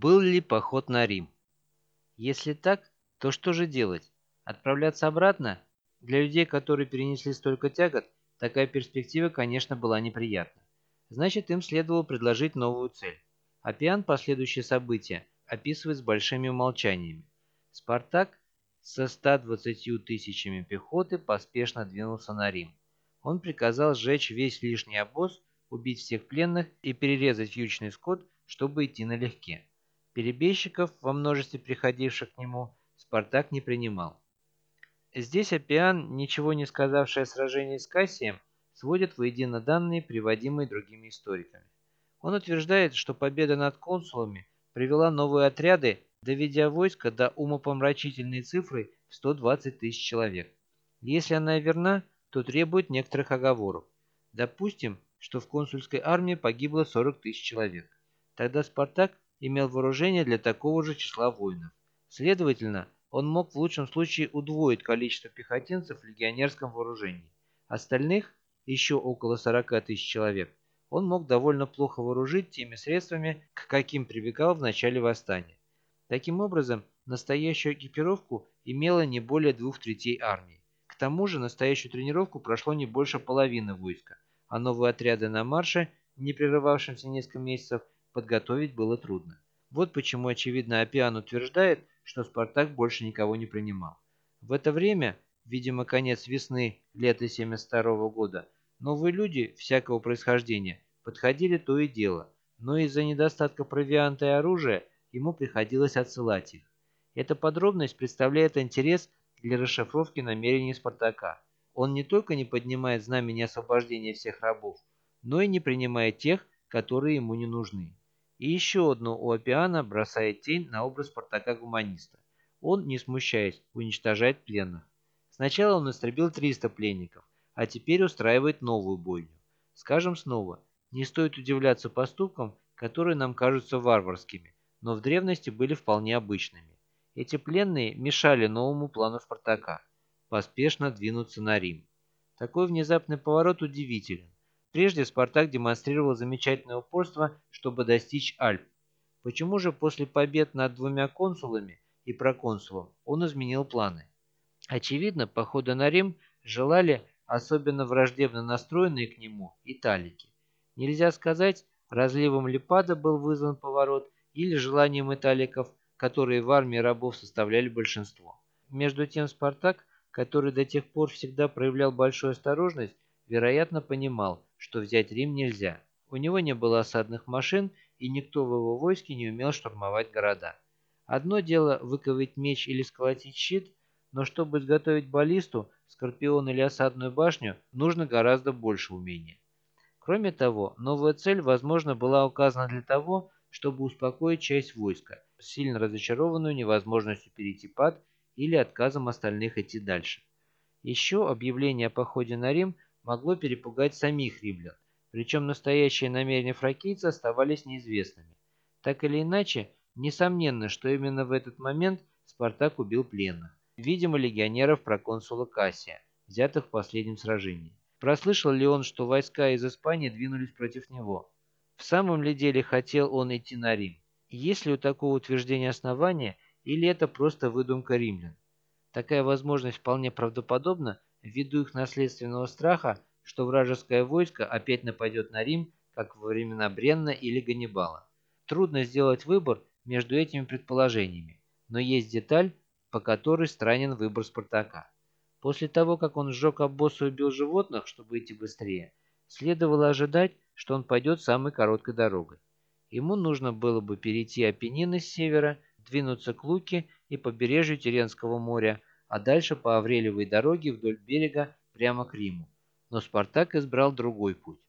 Был ли поход на Рим? Если так, то что же делать? Отправляться обратно? Для людей, которые перенесли столько тягот, такая перспектива, конечно, была неприятна. Значит, им следовало предложить новую цель. Апиан последующие события описывает с большими умолчаниями. Спартак со 120 тысячами пехоты поспешно двинулся на Рим. Он приказал сжечь весь лишний обоз, убить всех пленных и перерезать вьючный скот, чтобы идти налегке. Перебежчиков во множестве приходивших к нему Спартак не принимал. Здесь Апиан, ничего не сказавший о сражении с Кассием, сводит воедино данные, приводимые другими историками. Он утверждает, что победа над консулами привела новые отряды, доведя войско до умопомрачительной цифры в 120 тысяч человек. Если она верна, то требует некоторых оговоров. Допустим, что в консульской армии погибло 40 тысяч человек. Тогда Спартак имел вооружение для такого же числа воинов. Следовательно, он мог в лучшем случае удвоить количество пехотинцев в легионерском вооружении. Остальных, еще около 40 тысяч человек, он мог довольно плохо вооружить теми средствами, к каким прибегал в начале восстания. Таким образом, настоящую экипировку имела не более двух третей армии. К тому же настоящую тренировку прошло не больше половины войска, а новые отряды на марше, не прерывавшимся несколько месяцев, подготовить было трудно. Вот почему, очевидно, Апиан утверждает, что Спартак больше никого не принимал. В это время, видимо, конец весны лета 72 года, новые люди всякого происхождения подходили то и дело, но из-за недостатка провианта и оружия ему приходилось отсылать их. Эта подробность представляет интерес для расшифровки намерений Спартака. Он не только не поднимает знамени освобождения всех рабов, но и не принимает тех, которые ему не нужны. И еще одно у Апиана бросает тень на образ Спартака-гуманиста. Он, не смущаясь, уничтожает пленных. Сначала он истребил 300 пленников, а теперь устраивает новую бойню. Скажем снова, не стоит удивляться поступкам, которые нам кажутся варварскими, но в древности были вполне обычными. Эти пленные мешали новому плану Спартака – поспешно двинуться на Рим. Такой внезапный поворот удивителен. Прежде Спартак демонстрировал замечательное упорство, чтобы достичь Альп. Почему же после побед над двумя консулами и проконсулом он изменил планы? Очевидно, похода на Рим желали особенно враждебно настроенные к нему италики. Нельзя сказать, разливом Липада был вызван поворот или желанием италиков, которые в армии рабов составляли большинство. Между тем Спартак, который до тех пор всегда проявлял большую осторожность, вероятно понимал, что взять Рим нельзя. У него не было осадных машин, и никто в его войске не умел штурмовать города. Одно дело выковать меч или сколотить щит, но чтобы изготовить баллисту, скорпион или осадную башню, нужно гораздо больше умения. Кроме того, новая цель, возможно, была указана для того, чтобы успокоить часть войска, сильно разочарованную невозможностью перейти пад или отказом остальных идти дальше. Еще объявление о походе на Рим – могло перепугать самих римлян, причем настоящие намерения фракийца оставались неизвестными. Так или иначе, несомненно, что именно в этот момент Спартак убил пленных, видимо, легионеров проконсула Кассия, взятых в последнем сражении. Прослышал ли он, что войска из Испании двинулись против него? В самом ли деле хотел он идти на Рим? Есть ли у такого утверждения основания, или это просто выдумка римлян? Такая возможность вполне правдоподобна, ввиду их наследственного страха, что вражеское войско опять нападет на Рим, как во времена Бренна или Ганнибала. Трудно сделать выбор между этими предположениями, но есть деталь, по которой странен выбор Спартака. После того, как он сжег обоз и убил животных, чтобы идти быстрее, следовало ожидать, что он пойдет самой короткой дорогой. Ему нужно было бы перейти Апеннины с севера, двинуться к Луке и побережью Теренского моря, а дальше по Аврелевой дороге вдоль берега прямо к Риму. Но Спартак избрал другой путь.